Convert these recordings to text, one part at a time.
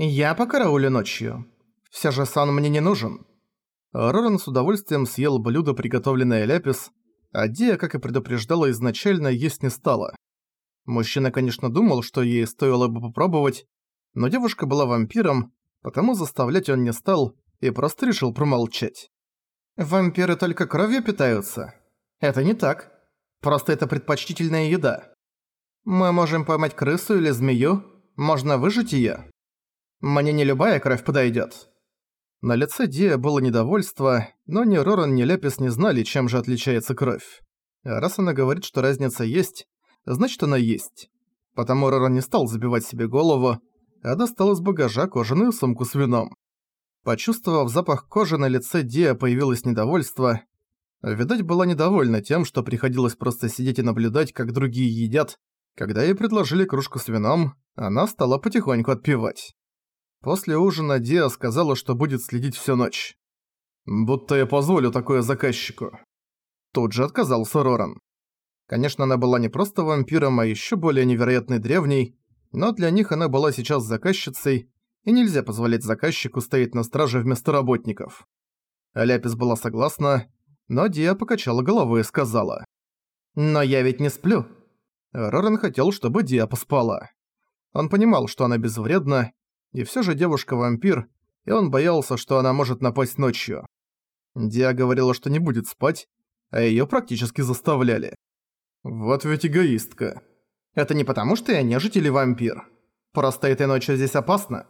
«Я покараулю ночью. Все же сон мне не нужен». Роран с удовольствием съел блюдо, приготовленное Ляпис, а Дия, как и предупреждала изначально, есть не стала. Мужчина, конечно, думал, что ей стоило бы попробовать, но девушка была вампиром, потому заставлять он не стал и просто решил промолчать. «Вампиры только кровью питаются? Это не так. Просто это предпочтительная еда. Мы можем поймать крысу или змею, можно выжить её. Мне не любая кровь подойдёт». На лице Дия было недовольство, но ни Роран, ни Лепис не знали, чем же отличается кровь. А раз она говорит, что разница есть, значит она есть. Потому Роран не стал забивать себе голову, а достал из багажа кожаную сумку с вином. Почувствовав запах кожи на лице Дия появилось недовольство. Видать, была недовольна тем, что приходилось просто сидеть и наблюдать, как другие едят. Когда ей предложили кружку с вином, она стала потихоньку отпивать. После ужина Диа сказала, что будет следить всю ночь. «Будто я позволю такое заказчику». Тут же отказался Роран. Конечно, она была не просто вампиром, а еще более невероятной древней, но для них она была сейчас заказчицей, и нельзя позволять заказчику стоять на страже вместо работников. Ляпис была согласна, но Диа покачала головой и сказала. «Но я ведь не сплю». Роран хотел, чтобы Диа поспала. Он понимал, что она безвредна, и все же девушка-вампир, и он боялся, что она может напасть ночью. Диа говорила, что не будет спать, а её практически заставляли. Вот ведь эгоистка. Это не потому, что я нежить или вампир. Просто этой ночью здесь опасно.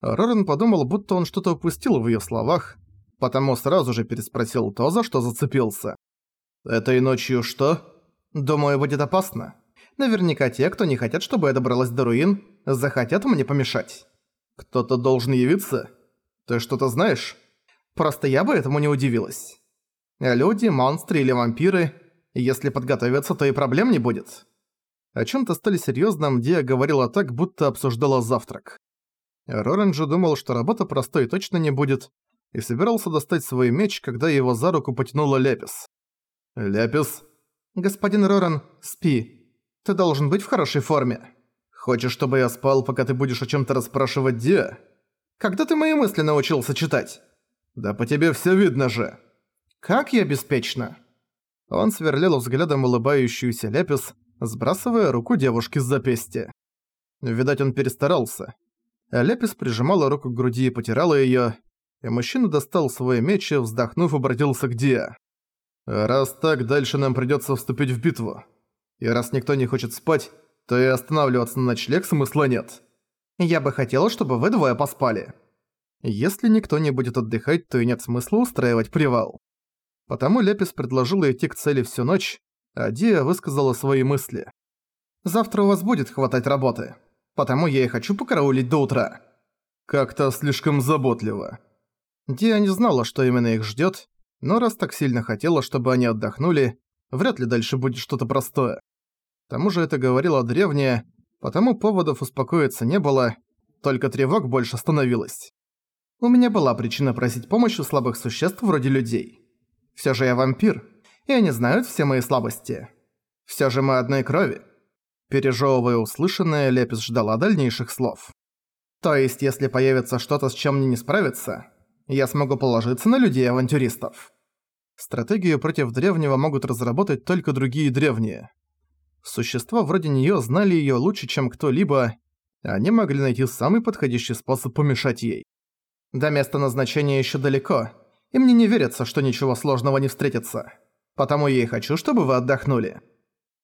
Рорен подумал, будто он что-то упустил в её словах, потому сразу же переспросил то, за что зацепился. «Этой ночью что?» «Думаю, будет опасно. Наверняка те, кто не хотят, чтобы я добралась до руин, захотят мне помешать». «Кто-то должен явиться? Ты что-то знаешь?» «Просто я бы этому не удивилась. Люди, монстры или вампиры, если подготовиться, то и проблем не будет». О чем-то стали серьезным, Диа говорила так, будто обсуждала завтрак. Рорен же думал, что работа простой точно не будет, и собирался достать свой меч, когда его за руку потянула Ляпис. «Ляпис?» «Господин Роран, спи. Ты должен быть в хорошей форме». Хочешь, чтобы я спал, пока ты будешь о чем-то расспрашивать Диа? Когда ты мои мысли научился читать? Да по тебе все видно же. Как я беспечно. Он сверлил взглядом улыбающуюся Лепис, сбрасывая руку девушки с запястья. Видать, он перестарался. Лепис прижимала руку к груди и потирала её, и мужчина достал свой меч и, вздохнув, обратился к Диа. «Раз так, дальше нам придётся вступить в битву. И раз никто не хочет спать, то и останавливаться на ночлег смысла нет. Я бы хотела, чтобы вы двое поспали. Если никто не будет отдыхать, то и нет смысла устраивать привал. Потому Лепис предложила идти к цели всю ночь, а Диа высказала свои мысли. «Завтра у вас будет хватать работы, потому я и хочу покараулить до утра». Как-то слишком заботливо. Диа не знала, что именно их ждёт, но раз так сильно хотела, чтобы они отдохнули, вряд ли дальше будет что-то простое. К тому же это говорила древняя, потому поводов успокоиться не было, только тревог больше становилось. У меня была причина просить помощи слабых существ вроде людей. Всё же я вампир, и они знают все мои слабости. Всё же мы одной крови. Пережёвывая услышанное, Лепис ждала дальнейших слов. То есть, если появится что-то, с чем мне не справиться, я смогу положиться на людей-авантюристов. Стратегию против древнего могут разработать только другие древние. Существа вроде неё знали её лучше, чем кто-либо, они могли найти самый подходящий способ помешать ей. До места назначения ещё далеко, и мне не верится, что ничего сложного не встретится. Потому я и хочу, чтобы вы отдохнули.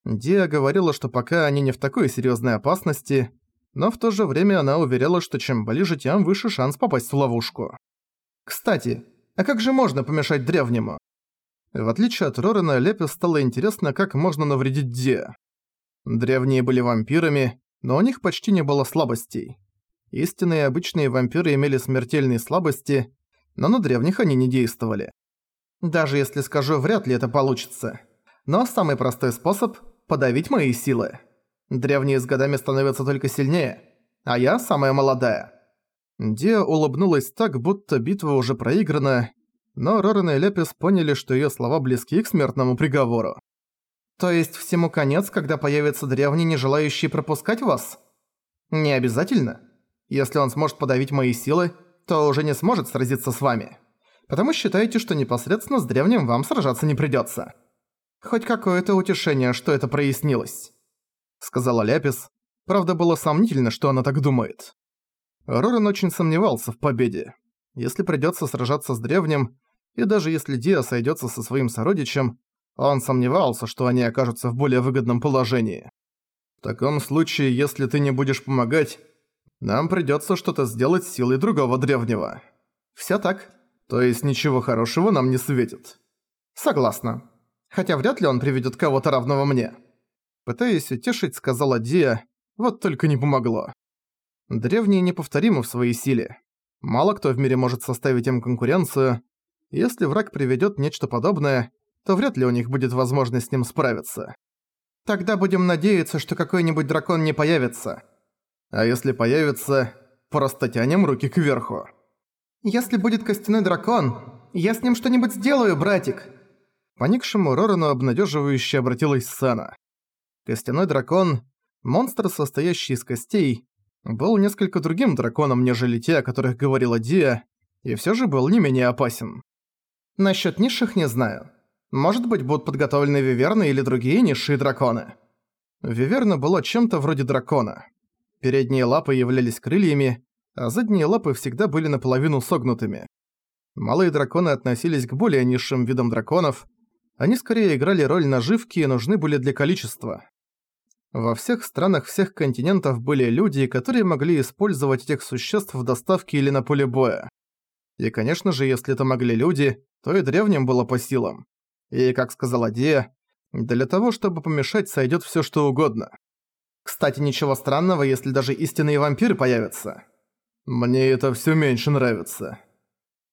Диа говорила, что пока они не в такой серьёзной опасности, но в то же время она уверяла, что чем ближе, тем выше шанс попасть в ловушку. Кстати, а как же можно помешать древнему? В отличие от Рорена, Лепе стало интересно, как можно навредить Диа. Древние были вампирами, но у них почти не было слабостей. Истинные обычные вампиры имели смертельные слабости, но на древних они не действовали. Даже если скажу, вряд ли это получится. Но самый простой способ – подавить мои силы. Древние с годами становятся только сильнее, а я самая молодая. Диа улыбнулась так, будто битва уже проиграна, но Рорен и Лепис поняли, что её слова близки к смертному приговору. То есть всему конец, когда появится древний, не желающий пропускать вас? Не обязательно. Если он сможет подавить мои силы, то уже не сможет сразиться с вами. Потому считайте, что непосредственно с древним вам сражаться не придётся. Хоть какое-то утешение, что это прояснилось», — сказала Ляпис. Правда, было сомнительно, что она так думает. Роран очень сомневался в победе. Если придётся сражаться с древним, и даже если Диа сойдётся со своим сородичем, он сомневался, что они окажутся в более выгодном положении. В таком случае, если ты не будешь помогать, нам придётся что-то сделать силой другого древнего. Всё так. То есть ничего хорошего нам не светит. Согласна. Хотя вряд ли он приведёт кого-то равного мне. Пытаясь утешить, сказала Диа, вот только не помогло. Древние неповторимы в своей силе. Мало кто в мире может составить им конкуренцию. Если враг приведёт нечто подобное, то вряд ли у них будет возможность с ним справиться. Тогда будем надеяться, что какой-нибудь дракон не появится. А если появится, просто тянем руки кверху. Если будет костяной дракон, я с ним что-нибудь сделаю, братик. Поникшему Рорану обнадеживающе обратилась Сана. Костяной дракон, монстр, состоящий из костей, был несколько другим драконом, нежели те, о которых говорила Диа, и все же был не менее опасен. Насчет низших не знаю. Может быть, будут подготовлены виверны или другие низшие драконы. Виверна была чем-то вроде дракона. Передние лапы являлись крыльями, а задние лапы всегда были наполовину согнутыми. Малые драконы относились к более низшим видам драконов, они скорее играли роль наживки и нужны были для количества. Во всех странах всех континентов были люди, которые могли использовать этих существ в доставке или на поле боя. И, конечно же, если это могли люди, то и древним было по силам. И, как сказала Дия, для того, чтобы помешать, сойдёт всё что угодно. Кстати, ничего странного, если даже истинные вампиры появятся. Мне это всё меньше нравится.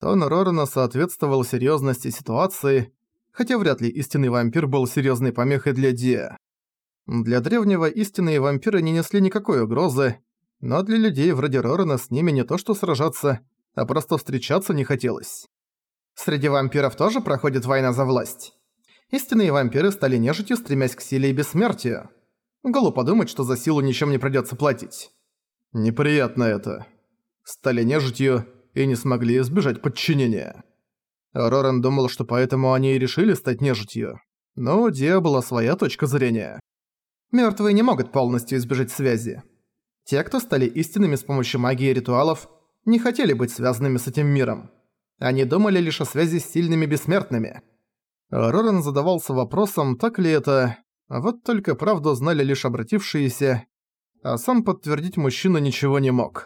Тон Рорана соответствовал серьёзности ситуации, хотя вряд ли истинный вампир был серьёзной помехой для Дия. Для древнего истинные вампиры не несли никакой угрозы, но для людей вроде Рорана с ними не то что сражаться, а просто встречаться не хотелось. Среди вампиров тоже проходит война за власть. Истинные вампиры стали нежитью, стремясь к силе и бессмертию. Глупо думать, что за силу ничем не придётся платить. Неприятно это. Стали нежитью и не смогли избежать подчинения. Рорен думал, что поэтому они и решили стать нежитью. Но у Диа была своя точка зрения. Мёртвые не могут полностью избежать связи. Те, кто стали истинными с помощью магии и ритуалов, не хотели быть связанными с этим миром. Они думали лишь о связи с сильными бессмертными. Роран задавался вопросом, так ли это, вот только правду знали лишь обратившиеся, а сам подтвердить мужчина ничего не мог.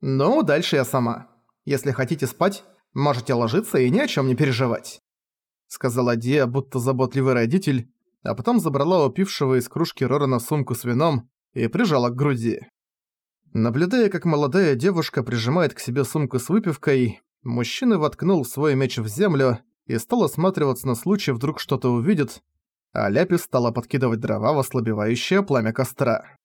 «Ну, дальше я сама. Если хотите спать, можете ложиться и ни о чем не переживать», сказала Дия, будто заботливый родитель, а потом забрала упившего из кружки Рорана сумку с вином и прижала к груди. Наблюдая, как молодая девушка прижимает к себе сумку с выпивкой, мужчина воткнул свой меч в землю и стал осматриваться на случай, вдруг что-то увидит, а Ляпис стала подкидывать дрова в ослабевающее пламя костра.